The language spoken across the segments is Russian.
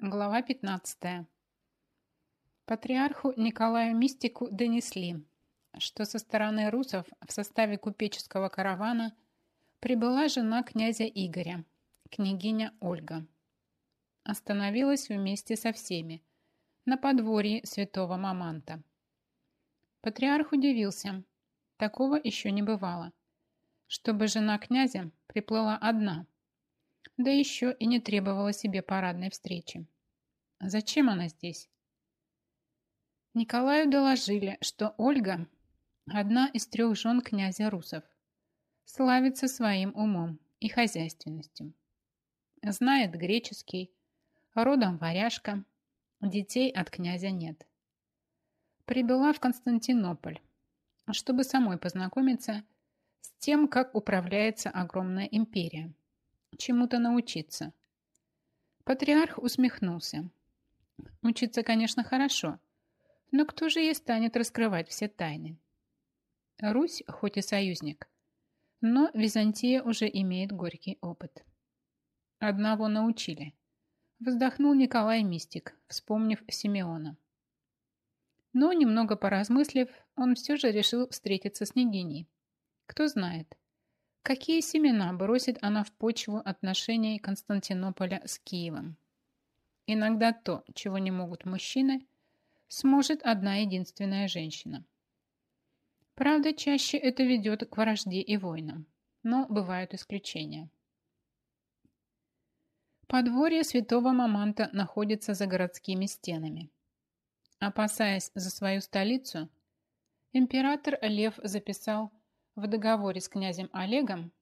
Глава 15. Патриарху Николаю Мистику донесли, что со стороны русов в составе купеческого каравана прибыла жена князя Игоря, княгиня Ольга. Остановилась вместе со всеми на подворье святого Маманта. Патриарх удивился, такого еще не бывало, чтобы жена князя приплыла одна – да еще и не требовала себе парадной встречи. Зачем она здесь? Николаю доложили, что Ольга – одна из трех жен князя Русов, славится своим умом и хозяйственностью. Знает греческий, родом варяжка, детей от князя нет. Прибыла в Константинополь, чтобы самой познакомиться с тем, как управляется огромная империя – чему-то научиться. Патриарх усмехнулся. Учиться, конечно, хорошо, но кто же ей станет раскрывать все тайны? Русь, хоть и союзник, но Византия уже имеет горький опыт. Одного научили. Вздохнул Николай Мистик, вспомнив Симеона. Но, немного поразмыслив, он все же решил встретиться с Нигиней. Кто знает, Какие семена бросит она в почву отношений Константинополя с Киевом? Иногда то, чего не могут мужчины, сможет одна единственная женщина. Правда, чаще это ведет к вражде и войнам, но бывают исключения. Подворье святого Маманта находится за городскими стенами. Опасаясь за свою столицу, император Лев записал в договоре с князем Олегом,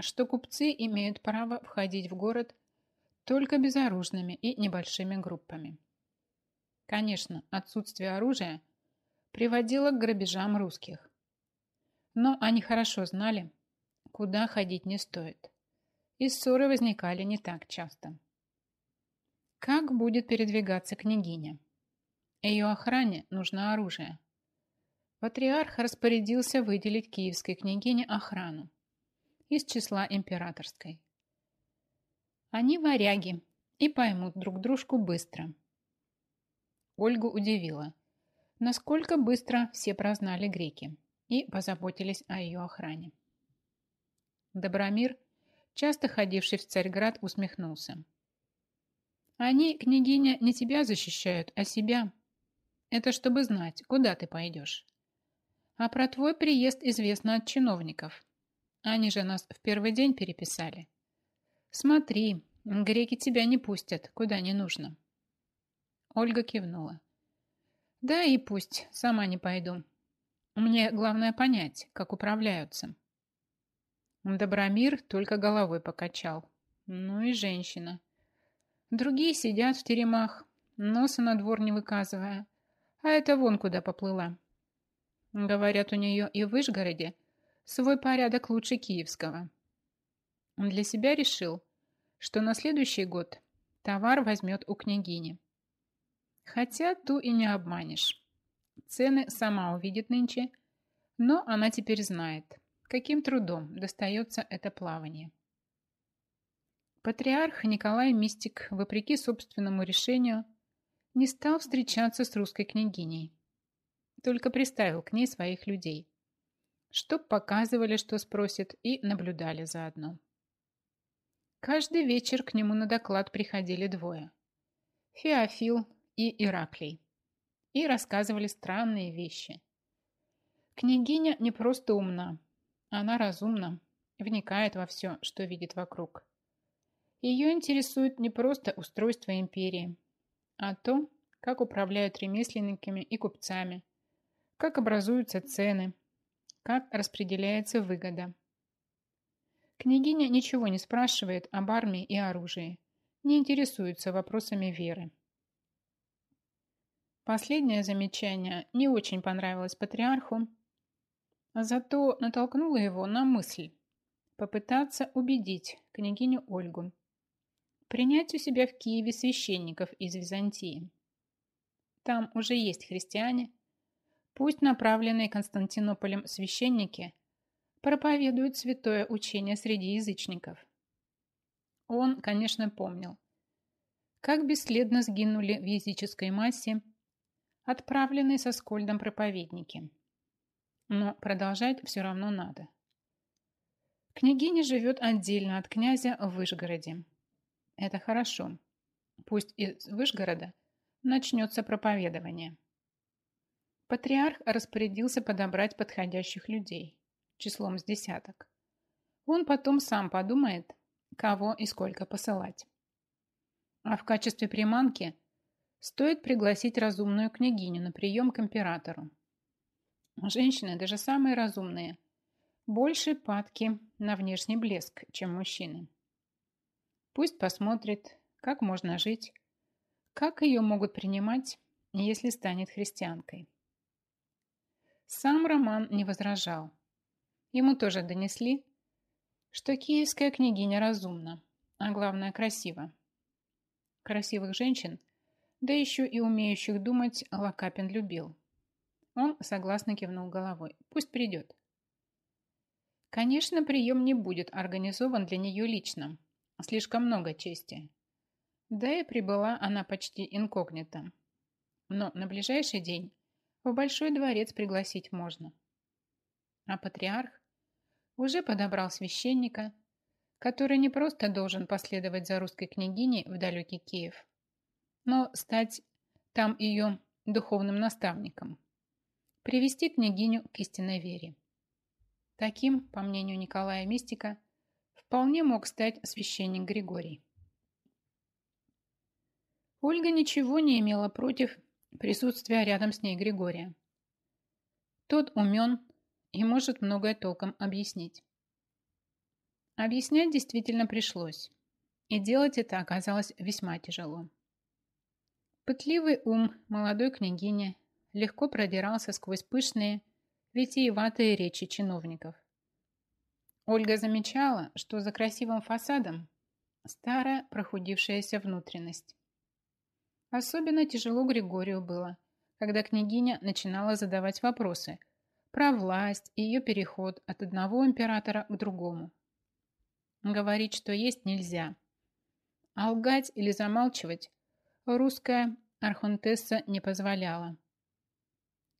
что купцы имеют право входить в город только безоружными и небольшими группами. Конечно, отсутствие оружия приводило к грабежам русских. Но они хорошо знали, куда ходить не стоит. И ссоры возникали не так часто. Как будет передвигаться княгиня? Ее охране нужно оружие. Патриарх распорядился выделить киевской княгине охрану из числа императорской. Они варяги и поймут друг дружку быстро. Ольгу удивило, насколько быстро все прознали греки и позаботились о ее охране. Добромир, часто ходивший в Царьград, усмехнулся. «Они, княгиня, не тебя защищают, а себя. Это чтобы знать, куда ты пойдешь. А про твой приезд известно от чиновников. Они же нас в первый день переписали. Смотри, греки тебя не пустят, куда не нужно. Ольга кивнула. Да и пусть, сама не пойду. Мне главное понять, как управляются. Добромир только головой покачал. Ну и женщина. Другие сидят в теремах, носа на двор не выказывая. А это вон куда поплыла. Говорят, у нее и в Вышгороде свой порядок лучше киевского. Он для себя решил, что на следующий год товар возьмет у княгини. Хотя ту и не обманешь. Цены сама увидит нынче, но она теперь знает, каким трудом достается это плавание. Патриарх Николай Мистик, вопреки собственному решению, не стал встречаться с русской княгиней, только приставил к ней своих людей. Чтоб показывали, что спросит, и наблюдали заодно. Каждый вечер к нему на доклад приходили двое. Феофил и Ираклий. И рассказывали странные вещи. Княгиня не просто умна, она разумна, вникает во все, что видит вокруг. Ее интересует не просто устройство империи, а то, как управляют ремесленниками и купцами, как образуются цены, как распределяется выгода. Княгиня ничего не спрашивает об армии и оружии, не интересуется вопросами веры. Последнее замечание не очень понравилось патриарху, зато натолкнуло его на мысль попытаться убедить княгиню Ольгу принять у себя в Киеве священников из Византии. Там уже есть христиане, Пусть направленные Константинополем священники проповедуют святое учение среди язычников. Он, конечно, помнил, как бесследно сгинули в языческой массе отправленные со скольдом проповедники. Но продолжать все равно надо. Княгиня живет отдельно от князя в Вышгороде. Это хорошо. Пусть из Вышгорода начнется проповедование. Патриарх распорядился подобрать подходящих людей, числом с десяток. Он потом сам подумает, кого и сколько посылать. А в качестве приманки стоит пригласить разумную княгиню на прием к императору. Женщины, даже самые разумные, больше падки на внешний блеск, чем мужчины. Пусть посмотрит, как можно жить, как ее могут принимать, если станет христианкой. Сам Роман не возражал. Ему тоже донесли, что киевская княгиня разумна, а главное красива. Красивых женщин, да еще и умеющих думать, Лакапин любил. Он согласно кивнул головой. Пусть придет. Конечно, прием не будет организован для нее лично. Слишком много чести. Да и прибыла она почти инкогнито. Но на ближайший день в Большой дворец пригласить можно. А патриарх уже подобрал священника, который не просто должен последовать за русской княгиней в далекий Киев, но стать там ее духовным наставником, привести княгиню к истинной вере. Таким, по мнению Николая Мистика, вполне мог стать священник Григорий. Ольга ничего не имела против присутствия рядом с ней Григория. Тот умен и может многое толком объяснить. Объяснять действительно пришлось, и делать это оказалось весьма тяжело. Пытливый ум молодой княгини легко продирался сквозь пышные, витиеватые речи чиновников. Ольга замечала, что за красивым фасадом старая прохудившаяся внутренность. Особенно тяжело Григорию было, когда княгиня начинала задавать вопросы про власть и ее переход от одного императора к другому. Говорить, что есть, нельзя. А лгать или замалчивать русская архонтесса не позволяла.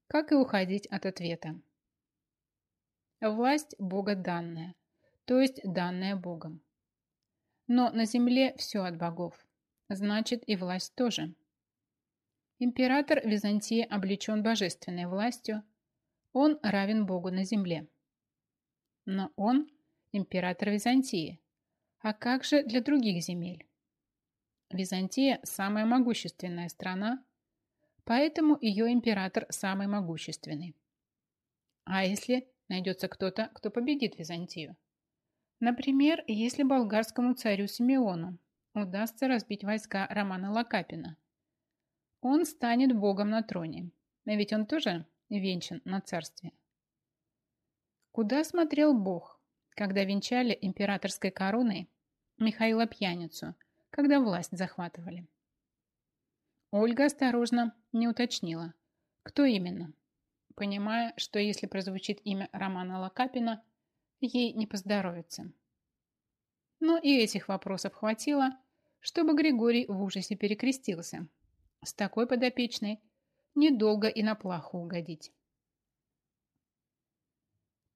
Как и уходить от ответа. Власть Бога данная, то есть данная Богом. Но на земле все от богов, значит и власть тоже. Император Византии облечен божественной властью, он равен Богу на земле. Но он император Византии. А как же для других земель? Византия – самая могущественная страна, поэтому ее император самый могущественный. А если найдется кто-то, кто победит Византию? Например, если болгарскому царю Симеону удастся разбить войска Романа Лакапина, он станет богом на троне, ведь он тоже венчан на царстве. Куда смотрел бог, когда венчали императорской короной Михаила Пьяницу, когда власть захватывали. Ольга осторожно не уточнила, кто именно, понимая, что если прозвучит имя Романа Лакапина, ей не поздоровится. Но и этих вопросов хватило, чтобы Григорий в ужасе перекрестился. С такой подопечной недолго и на плаху угодить.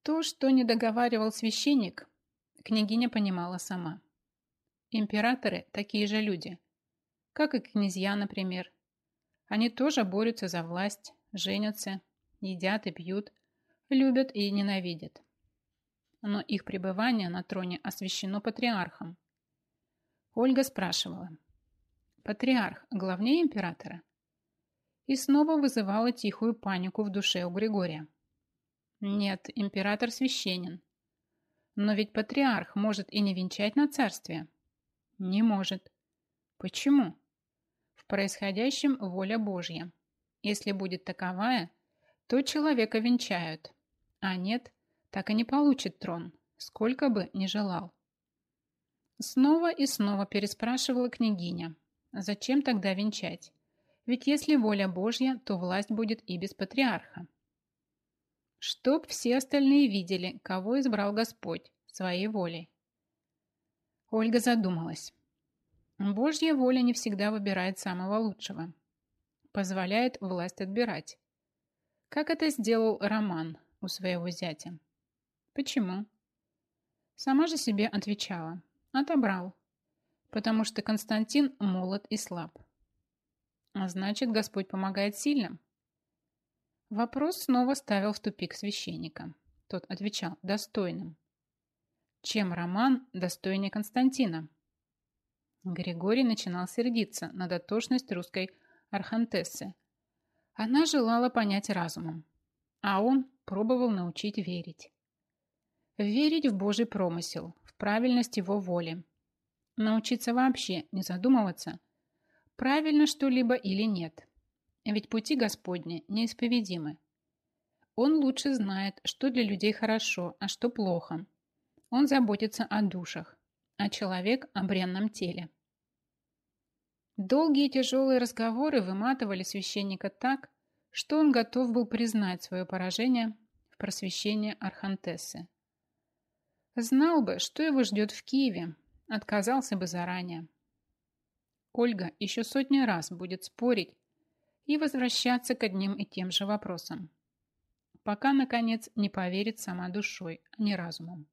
То, что не договаривал священник, княгиня понимала сама. Императоры – такие же люди, как и князья, например. Они тоже борются за власть, женятся, едят и пьют, любят и ненавидят. Но их пребывание на троне освящено патриархом. Ольга спрашивала. Патриарх главнее императора? И снова вызывала тихую панику в душе у Григория. Нет, император священен. Но ведь патриарх может и не венчать на царствие. Не может. Почему? В происходящем воля Божья. Если будет таковая, то человека венчают. А нет, так и не получит трон, сколько бы ни желал. Снова и снова переспрашивала княгиня. Зачем тогда венчать? Ведь если воля Божья, то власть будет и без патриарха чтоб все остальные видели, кого избрал Господь своей волей. Ольга задумалась. Божья воля не всегда выбирает самого лучшего. Позволяет власть отбирать. Как это сделал Роман у своего зятя. Почему? Сама же себе отвечала. Отобрал. Потому что Константин молод и слаб. А значит, Господь помогает сильным. Вопрос снова ставил в тупик священника. Тот отвечал достойным. Чем Роман достойнее Константина? Григорий начинал сердиться на дотошность русской архантессы. Она желала понять разумом, а он пробовал научить верить. Верить в Божий промысел, в правильность его воли. Научиться вообще не задумываться, правильно что-либо или нет. Ведь пути Господни неисповедимы. Он лучше знает, что для людей хорошо, а что плохо. Он заботится о душах, а человек о бренном теле. Долгие тяжелые разговоры выматывали священника так, что он готов был признать свое поражение в просвещении Архантессы. Знал бы, что его ждет в Киеве, отказался бы заранее. Ольга еще сотни раз будет спорить и возвращаться к одним и тем же вопросам, пока, наконец, не поверит сама душой, а не разумом.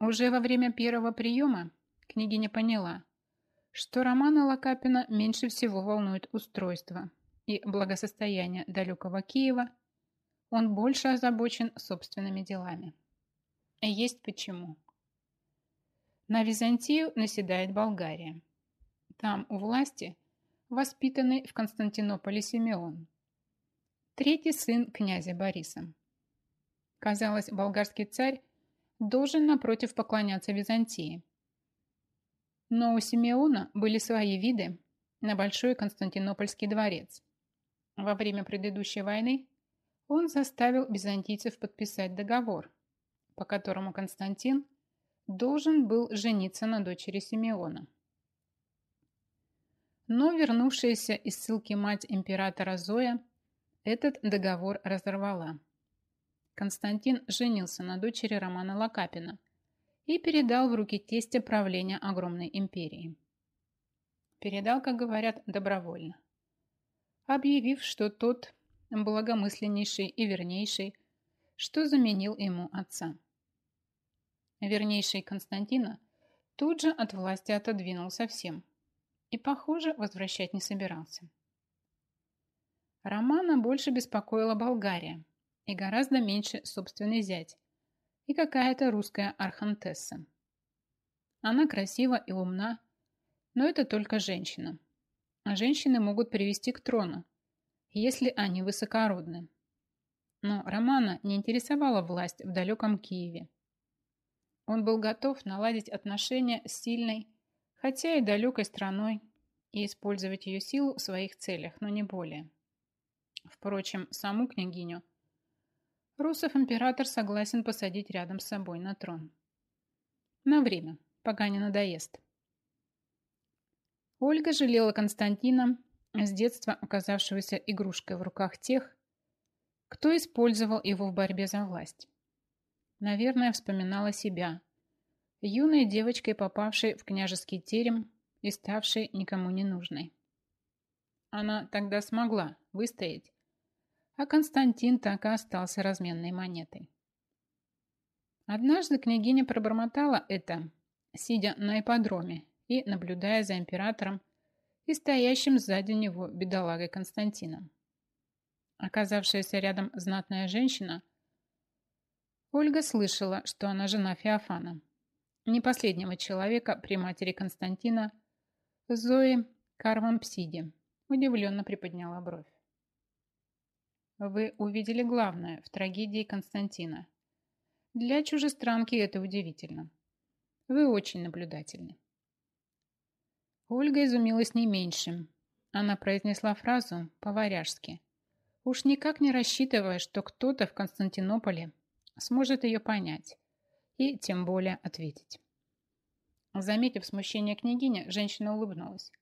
Уже во время первого приема княгиня поняла, что Романа Лакапина меньше всего волнует устройство и благосостояние далекого Киева, он больше озабочен собственными делами. Есть почему. На Византию наседает Болгария. Там у власти воспитанный в Константинополе Симеон, третий сын князя Бориса. Казалось, болгарский царь должен напротив поклоняться Византии. Но у Симеона были свои виды на Большой Константинопольский дворец. Во время предыдущей войны он заставил византийцев подписать договор, по которому Константин должен был жениться на дочери Симеона. Но вернувшаяся из ссылки мать императора Зоя этот договор разорвала. Константин женился на дочери Романа Лакапина и передал в руки тестя правление огромной империи. Передал, как говорят, добровольно. Объявив, что тот благомысленнейший и вернейший, что заменил ему отца. Вернейший Константина тут же от власти отодвинул совсем и, похоже, возвращать не собирался. Романа больше беспокоила Болгария и гораздо меньше собственный зять и какая-то русская архантесса. Она красива и умна, но это только женщина. А женщины могут привести к трону, если они высокородны. Но Романа не интересовала власть в далеком Киеве. Он был готов наладить отношения с сильной, хотя и далекой страной, и использовать ее силу в своих целях, но не более. Впрочем, саму княгиню Русов император согласен посадить рядом с собой на трон. На время, пока не надоест. Ольга жалела Константина, с детства оказавшегося игрушкой в руках тех, кто использовал его в борьбе за власть. Наверное, вспоминала себя, юной девочкой, попавшей в княжеский терем и ставшей никому не нужной. Она тогда смогла выстоять, а Константин так и остался разменной монетой. Однажды княгиня пробормотала это, сидя на ипподроме и наблюдая за императором и стоящим сзади него бедолагой Константином. Оказавшаяся рядом знатная женщина Ольга слышала, что она жена Феофана, не последнего человека при матери Константина, Зои Карвампсиди, удивленно приподняла бровь. Вы увидели главное в трагедии Константина. Для чужестранки это удивительно. Вы очень наблюдательны. Ольга изумилась не меньшим. Она произнесла фразу по-варяжски, уж никак не рассчитывая, что кто-то в Константинополе сможет ее понять и тем более ответить. Заметив смущение княгини, женщина улыбнулась.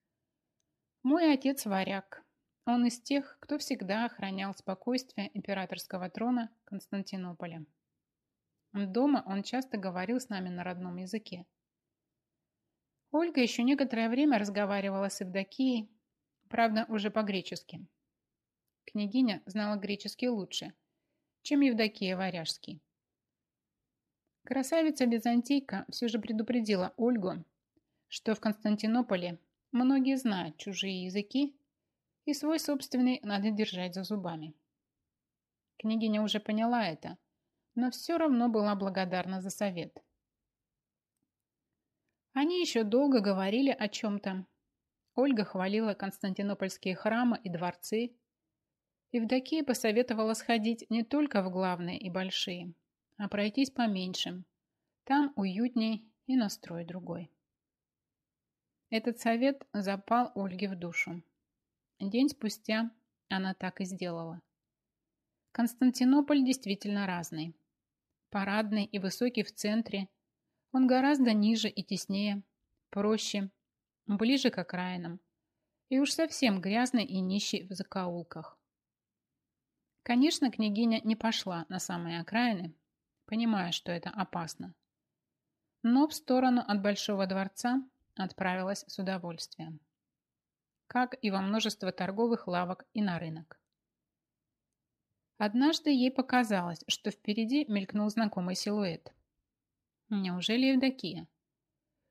«Мой отец варяг. Он из тех, кто всегда охранял спокойствие императорского трона Константинополя. Дома он часто говорил с нами на родном языке. Ольга еще некоторое время разговаривала с Евдокией, правда, уже по-гречески. Княгиня знала греческий лучше, чем Евдокия Варяжский. Красавица-византийка все же предупредила Ольгу, что в Константинополе многие знают чужие языки и свой собственный надо держать за зубами. Княгиня уже поняла это, но все равно была благодарна за совет. Они еще долго говорили о чем-то. Ольга хвалила константинопольские храмы и дворцы. Евдокия посоветовала сходить не только в главные и большие, а пройтись по меньшим. Там уютней и настрой другой. Этот совет запал Ольге в душу. День спустя она так и сделала. Константинополь действительно разный. Парадный и высокий в центре, он гораздо ниже и теснее, проще, ближе к окраинам и уж совсем грязный и нищий в закоулках. Конечно, княгиня не пошла на самые окраины, понимая, что это опасно. Но в сторону от Большого дворца отправилась с удовольствием. Как и во множество торговых лавок и на рынок. Однажды ей показалось, что впереди мелькнул знакомый силуэт. Неужели Евдокия?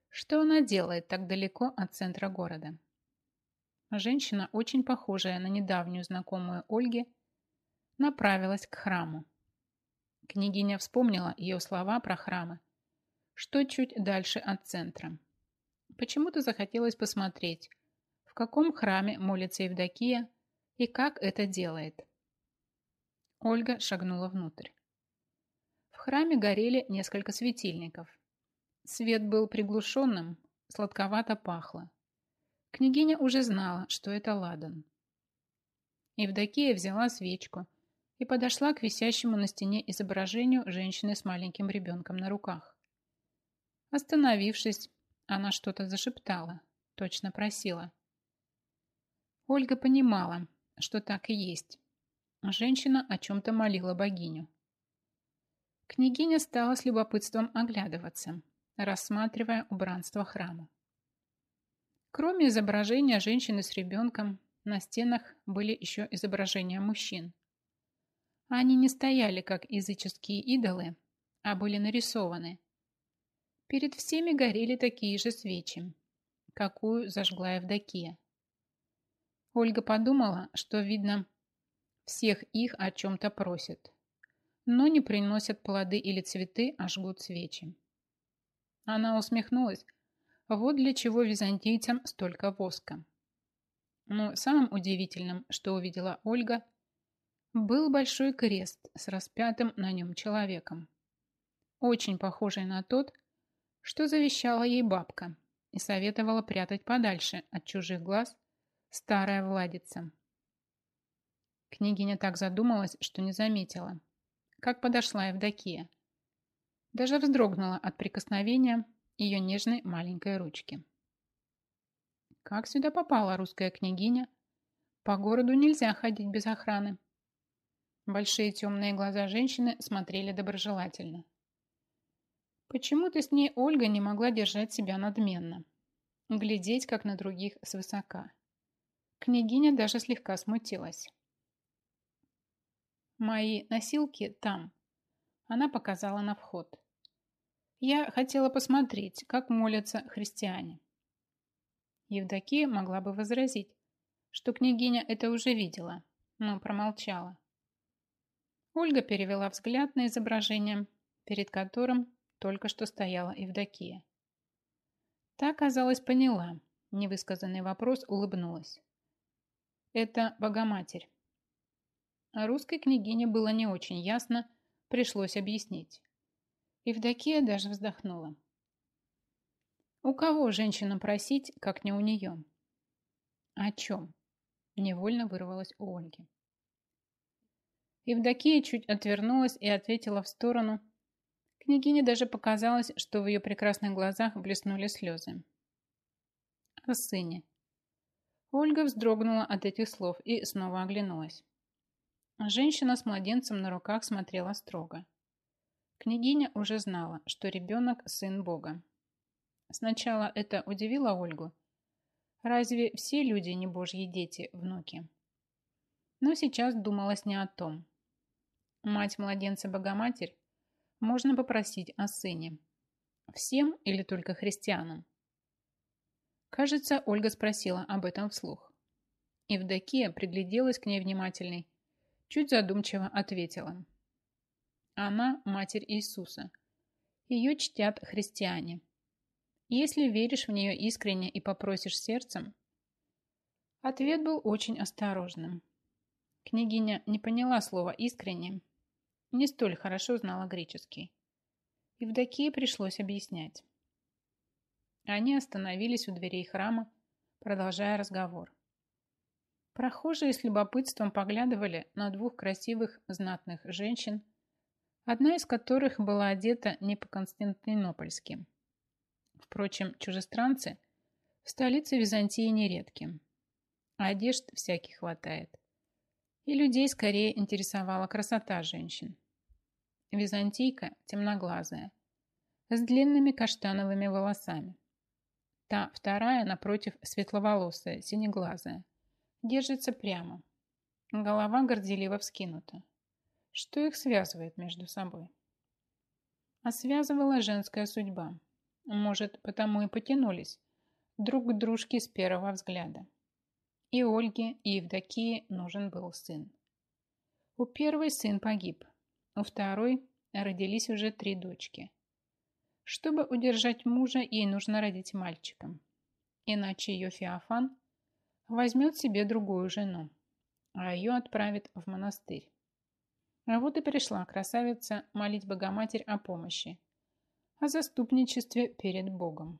Что она делает так далеко от центра города? Женщина, очень похожая на недавнюю знакомую Ольги, направилась к храму. Княгиня вспомнила ее слова про храмы, что чуть дальше от центра. Почему-то захотелось посмотреть, в каком храме молится Евдокия и как это делает. Ольга шагнула внутрь. В храме горели несколько светильников. Свет был приглушенным, сладковато пахло. Княгиня уже знала, что это ладан. Евдокия взяла свечку и подошла к висящему на стене изображению женщины с маленьким ребенком на руках. Остановившись, она что-то зашептала, точно просила. Ольга понимала, что так и есть. Женщина о чем-то молила богиню. Княгиня стала с любопытством оглядываться, рассматривая убранство храма. Кроме изображения женщины с ребенком, на стенах были еще изображения мужчин. Они не стояли как языческие идолы, а были нарисованы. Перед всеми горели такие же свечи, какую зажгла Евдокия. Ольга подумала, что, видно, всех их о чем-то просят, но не приносят плоды или цветы, а жгут свечи. Она усмехнулась. Вот для чего византийцам столько воска. Но самым удивительным, что увидела Ольга, был большой крест с распятым на нем человеком. Очень похожий на тот, что завещала ей бабка и советовала прятать подальше от чужих глаз старая владица. Княгиня так задумалась, что не заметила, как подошла Евдокия. Даже вздрогнула от прикосновения ее нежной маленькой ручки. Как сюда попала русская княгиня? По городу нельзя ходить без охраны. Большие темные глаза женщины смотрели доброжелательно. Почему-то с ней Ольга не могла держать себя надменно, глядеть, как на других свысока. Княгиня даже слегка смутилась. Мои носилки там. Она показала на вход. Я хотела посмотреть, как молятся христиане. Евдокия могла бы возразить, что княгиня это уже видела, но промолчала. Ольга перевела взгляд на изображение, перед которым только что стояла Евдокия. Та, казалось, поняла. Невысказанный вопрос улыбнулась. Это Богоматерь. Русской княгине было не очень ясно, пришлось объяснить. Евдокия даже вздохнула. У кого женщина просить, как не у нее? О чем? Невольно вырвалась у Ольги. Евдокия чуть отвернулась и ответила в сторону. Княгине даже показалось, что в ее прекрасных глазах блеснули слезы. О сыне. Ольга вздрогнула от этих слов и снова оглянулась. Женщина с младенцем на руках смотрела строго. Княгиня уже знала, что ребенок – сын Бога. Сначала это удивило Ольгу. Разве все люди не божьи дети, внуки? Но сейчас думалось не о том. Мать младенца Богоматерь можно попросить о сыне. Всем или только христианам? Кажется, Ольга спросила об этом вслух. Евдокия пригляделась к ней внимательной, чуть задумчиво ответила. Она – Матерь Иисуса. Ее чтят христиане. Если веришь в нее искренне и попросишь сердцем, Ответ был очень осторожным. Княгиня не поняла слова «искренне», не столь хорошо знала греческий. Евдокии пришлось объяснять. Они остановились у дверей храма, продолжая разговор. Прохожие с любопытством поглядывали на двух красивых знатных женщин, одна из которых была одета не по-константинопольски. Впрочем, чужестранцы в столице Византии нередки, одежд всяких хватает. И людей скорее интересовала красота женщин. Византийка темноглазая, с длинными каштановыми волосами. Та вторая, напротив, светловолосая, синеглазая. Держится прямо. Голова горделиво вскинута. Что их связывает между собой? А связывала женская судьба. Может, потому и потянулись друг к дружке с первого взгляда. И Ольге, и Евдокии нужен был сын. У первой сын погиб, у второй родились уже три дочки. Чтобы удержать мужа, ей нужно родить мальчиком. Иначе ее Феофан возьмет себе другую жену, а ее отправит в монастырь. А вот и пришла красавица молить Богоматерь о помощи, о заступничестве перед Богом.